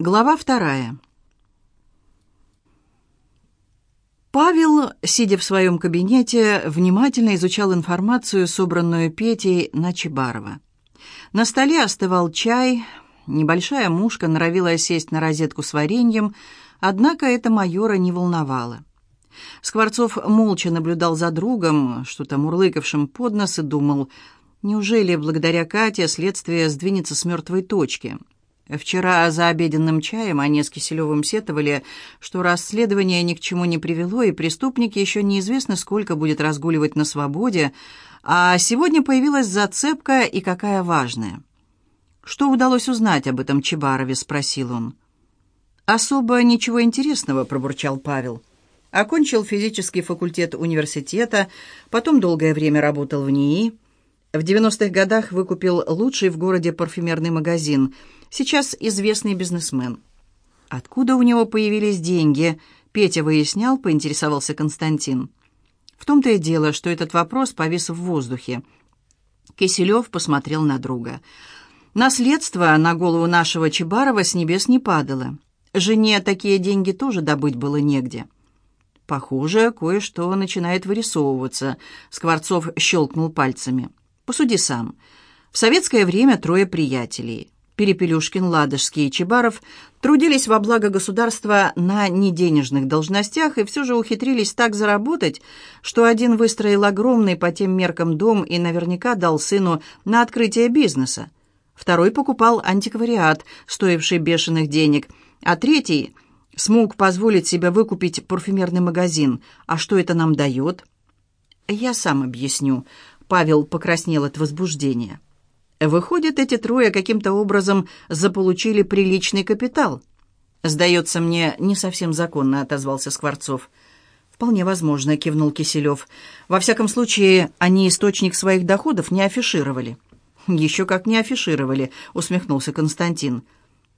Глава вторая. Павел, сидя в своем кабинете, внимательно изучал информацию, собранную Петей на Чебарова. На столе остывал чай, небольшая мушка норовила сесть на розетку с вареньем, однако это майора не волновало. Скворцов молча наблюдал за другом, что-то мурлыкавшим под нос, и думал, неужели благодаря Кате следствие сдвинется с мертвой точки – Вчера за обеденным чаем они с Киселевым сетовали, что расследование ни к чему не привело, и преступник еще неизвестно сколько будет разгуливать на свободе, а сегодня появилась зацепка, и какая важная. «Что удалось узнать об этом Чебарове?» — спросил он. «Особо ничего интересного», — пробурчал Павел. Окончил физический факультет университета, потом долгое время работал в НИИ. В 90-х годах выкупил лучший в городе парфюмерный магазин — Сейчас известный бизнесмен. Откуда у него появились деньги? Петя выяснял, поинтересовался Константин. В том-то и дело, что этот вопрос повис в воздухе. Киселев посмотрел на друга. Наследство на голову нашего Чебарова с небес не падало. Жене такие деньги тоже добыть было негде. Похоже, кое-что начинает вырисовываться. Скворцов щелкнул пальцами. Посуди сам. В советское время трое приятелей. Перепелюшкин, Ладожский и Чебаров трудились во благо государства на неденежных должностях и все же ухитрились так заработать, что один выстроил огромный по тем меркам дом и наверняка дал сыну на открытие бизнеса. Второй покупал антиквариат, стоивший бешеных денег, а третий смог позволить себе выкупить парфюмерный магазин. А что это нам дает? «Я сам объясню», — Павел покраснел от возбуждения. Выходит, эти трое каким-то образом заполучили приличный капитал. «Сдается мне, не совсем законно», — отозвался Скворцов. «Вполне возможно», — кивнул Киселев. «Во всяком случае, они источник своих доходов не афишировали». «Еще как не афишировали», — усмехнулся Константин.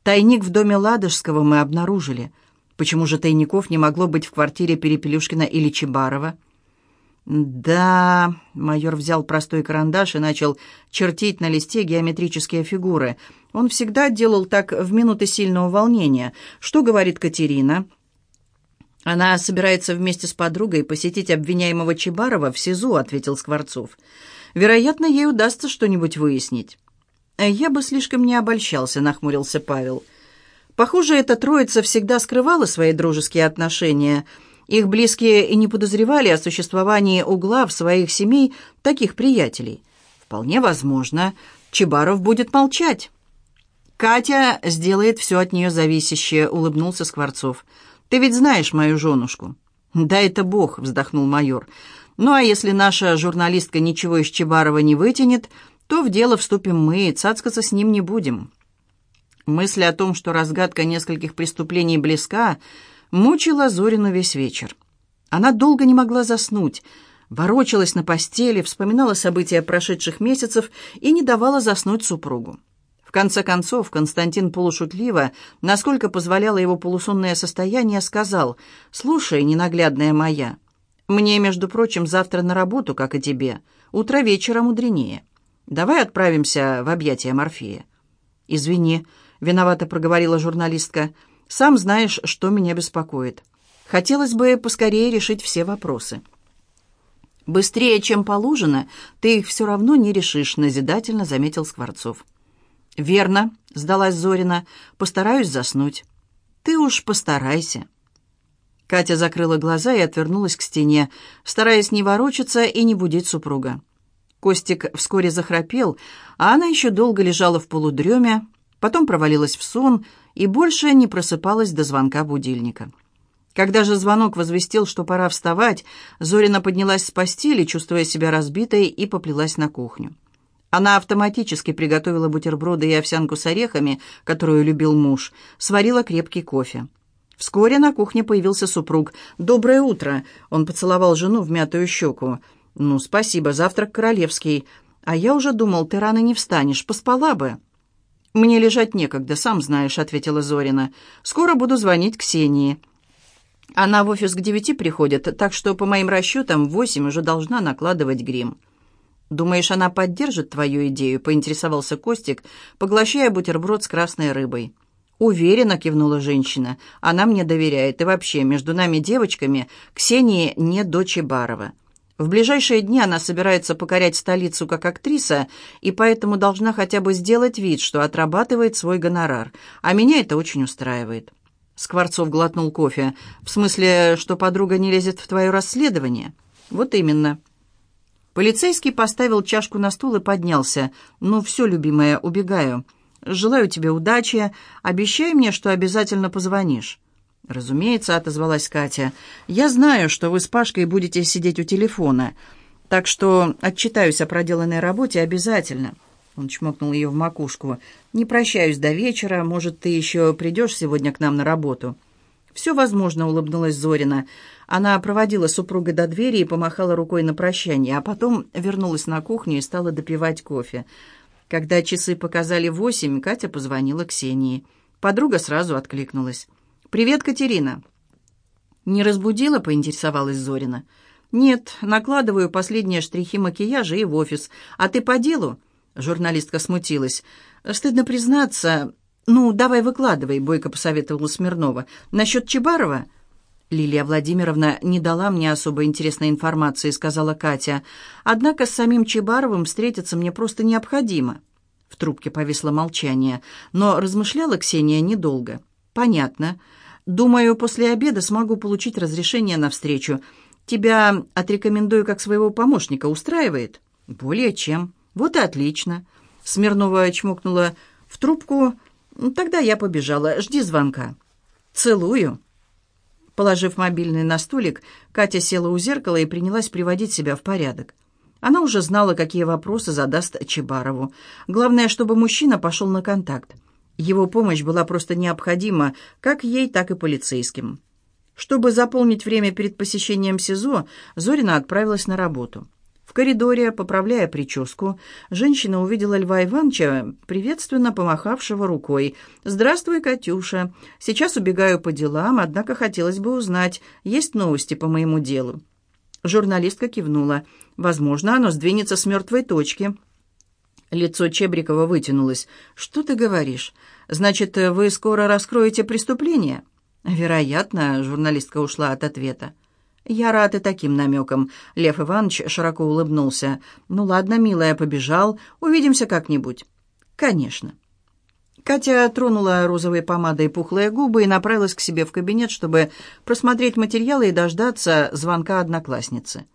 «Тайник в доме Ладожского мы обнаружили. Почему же тайников не могло быть в квартире Перепелюшкина или Чебарова?» «Да...» — майор взял простой карандаш и начал чертить на листе геометрические фигуры. Он всегда делал так в минуты сильного волнения. «Что говорит Катерина?» «Она собирается вместе с подругой посетить обвиняемого Чебарова в СИЗО», — ответил Скворцов. «Вероятно, ей удастся что-нибудь выяснить». «Я бы слишком не обольщался», — нахмурился Павел. «Похоже, эта троица всегда скрывала свои дружеские отношения». Их близкие и не подозревали о существовании угла в своих семей таких приятелей. Вполне возможно, Чебаров будет молчать. «Катя сделает все от нее зависящее», — улыбнулся Скворцов. «Ты ведь знаешь мою женушку». «Да это бог», — вздохнул майор. «Ну а если наша журналистка ничего из Чебарова не вытянет, то в дело вступим мы, и цацкаться с ним не будем». Мысль о том, что разгадка нескольких преступлений близка, — мучила Зорину весь вечер. Она долго не могла заснуть, ворочалась на постели, вспоминала события прошедших месяцев и не давала заснуть супругу. В конце концов, Константин полушутливо, насколько позволяло его полусонное состояние, сказал, «Слушай, ненаглядная моя, мне, между прочим, завтра на работу, как и тебе. Утро вечера мудренее. Давай отправимся в объятия Морфея». «Извини», — виновато проговорила журналистка, — сам знаешь, что меня беспокоит. Хотелось бы поскорее решить все вопросы. Быстрее, чем положено, ты их все равно не решишь, назидательно заметил Скворцов. Верно, сдалась Зорина. Постараюсь заснуть. Ты уж постарайся. Катя закрыла глаза и отвернулась к стене, стараясь не ворочаться и не будить супруга. Костик вскоре захрапел, а она еще долго лежала в полудреме, потом провалилась в сон и больше не просыпалась до звонка будильника. Когда же звонок возвестил, что пора вставать, Зорина поднялась с постели, чувствуя себя разбитой, и поплелась на кухню. Она автоматически приготовила бутерброды и овсянку с орехами, которую любил муж, сварила крепкий кофе. Вскоре на кухне появился супруг. «Доброе утро!» Он поцеловал жену в мятую щеку. «Ну, спасибо, завтрак королевский. А я уже думал, ты рано не встанешь, поспала бы». «Мне лежать некогда, сам знаешь», — ответила Зорина. «Скоро буду звонить Ксении». Она в офис к девяти приходит, так что, по моим расчетам, в восемь уже должна накладывать грим. «Думаешь, она поддержит твою идею?» — поинтересовался Костик, поглощая бутерброд с красной рыбой. Уверенно кивнула женщина. Она мне доверяет. И вообще, между нами девочками, Ксении не дочь Барова. В ближайшие дни она собирается покорять столицу как актриса, и поэтому должна хотя бы сделать вид, что отрабатывает свой гонорар. А меня это очень устраивает. Скворцов глотнул кофе. «В смысле, что подруга не лезет в твое расследование?» «Вот именно». Полицейский поставил чашку на стул и поднялся. «Ну все, любимая, убегаю. Желаю тебе удачи. Обещай мне, что обязательно позвонишь». «Разумеется», — отозвалась Катя. «Я знаю, что вы с Пашкой будете сидеть у телефона, так что отчитаюсь о проделанной работе обязательно». Он чмокнул ее в макушку. «Не прощаюсь до вечера. Может, ты еще придешь сегодня к нам на работу?» «Все возможно», — улыбнулась Зорина. Она проводила супруга до двери и помахала рукой на прощание, а потом вернулась на кухню и стала допивать кофе. Когда часы показали восемь, Катя позвонила Ксении. Подруга сразу откликнулась. «Привет, Катерина». «Не разбудила?» — поинтересовалась Зорина. «Нет, накладываю последние штрихи макияжа и в офис. А ты по делу?» Журналистка смутилась. «Стыдно признаться...» «Ну, давай выкладывай», — Бойко посоветовала Смирнова. «Насчет Чебарова?» «Лилия Владимировна не дала мне особо интересной информации», — сказала Катя. «Однако с самим Чебаровым встретиться мне просто необходимо». В трубке повисло молчание, но размышляла Ксения недолго. «Понятно. Думаю, после обеда смогу получить разрешение на встречу. Тебя отрекомендую как своего помощника. Устраивает?» «Более чем. Вот и отлично». Смирнова чмокнула в трубку. «Тогда я побежала. Жди звонка». «Целую». Положив мобильный на столик, Катя села у зеркала и принялась приводить себя в порядок. Она уже знала, какие вопросы задаст Чебарову. Главное, чтобы мужчина пошел на контакт. Его помощь была просто необходима как ей, так и полицейским. Чтобы заполнить время перед посещением СИЗО, Зорина отправилась на работу. В коридоре, поправляя прическу, женщина увидела Льва Ивановича, приветственно помахавшего рукой. «Здравствуй, Катюша. Сейчас убегаю по делам, однако хотелось бы узнать, есть новости по моему делу». Журналистка кивнула. «Возможно, оно сдвинется с мертвой точки». Лицо Чебрикова вытянулось. «Что ты говоришь? Значит, вы скоро раскроете преступление?» «Вероятно», — журналистка ушла от ответа. «Я рад и таким намекам», — Лев Иванович широко улыбнулся. «Ну ладно, милая, побежал. Увидимся как-нибудь». «Конечно». Катя тронула розовой помадой пухлые губы и направилась к себе в кабинет, чтобы просмотреть материалы и дождаться звонка одноклассницы.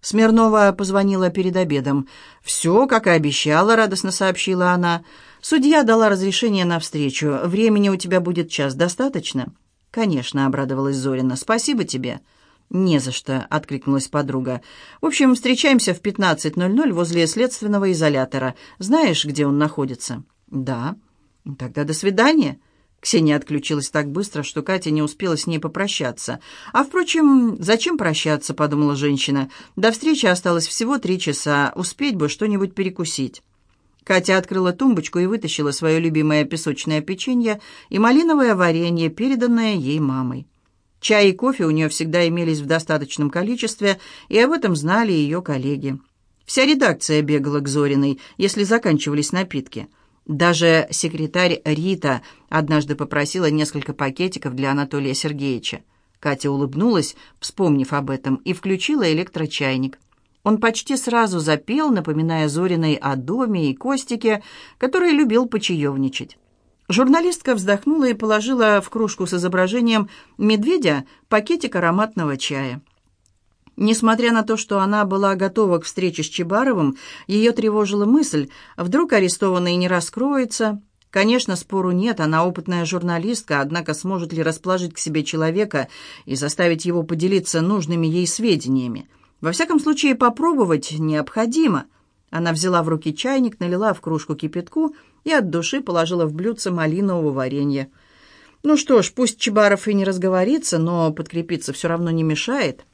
Смирнова позвонила перед обедом. «Все, как и обещала», — радостно сообщила она. «Судья дала разрешение на встречу. Времени у тебя будет час. Достаточно?» «Конечно», — обрадовалась Зорина. «Спасибо тебе». «Не за что», — откликнулась подруга. «В общем, встречаемся в 15.00 возле следственного изолятора. Знаешь, где он находится?» «Да». «Тогда до свидания». Ксения отключилась так быстро, что Катя не успела с ней попрощаться. «А, впрочем, зачем прощаться?» — подумала женщина. «До встречи осталось всего три часа. Успеть бы что-нибудь перекусить». Катя открыла тумбочку и вытащила свое любимое песочное печенье и малиновое варенье, переданное ей мамой. Чай и кофе у нее всегда имелись в достаточном количестве, и об этом знали ее коллеги. Вся редакция бегала к Зориной, если заканчивались напитки — даже секретарь Рита однажды попросила несколько пакетиков для Анатолия Сергеевича. Катя улыбнулась, вспомнив об этом, и включила электрочайник. Он почти сразу запел, напоминая Зориной о доме и Костике, который любил почаевничать. Журналистка вздохнула и положила в кружку с изображением медведя пакетик ароматного чая. Несмотря на то, что она была готова к встрече с Чебаровым, ее тревожила мысль, вдруг арестованный не раскроется. Конечно, спору нет, она опытная журналистка, однако сможет ли расположить к себе человека и заставить его поделиться нужными ей сведениями? Во всяком случае, попробовать необходимо. Она взяла в руки чайник, налила в кружку кипятку и от души положила в блюдце малинового варенья. Ну что ж, пусть Чебаров и не разговорится, но подкрепиться все равно не мешает.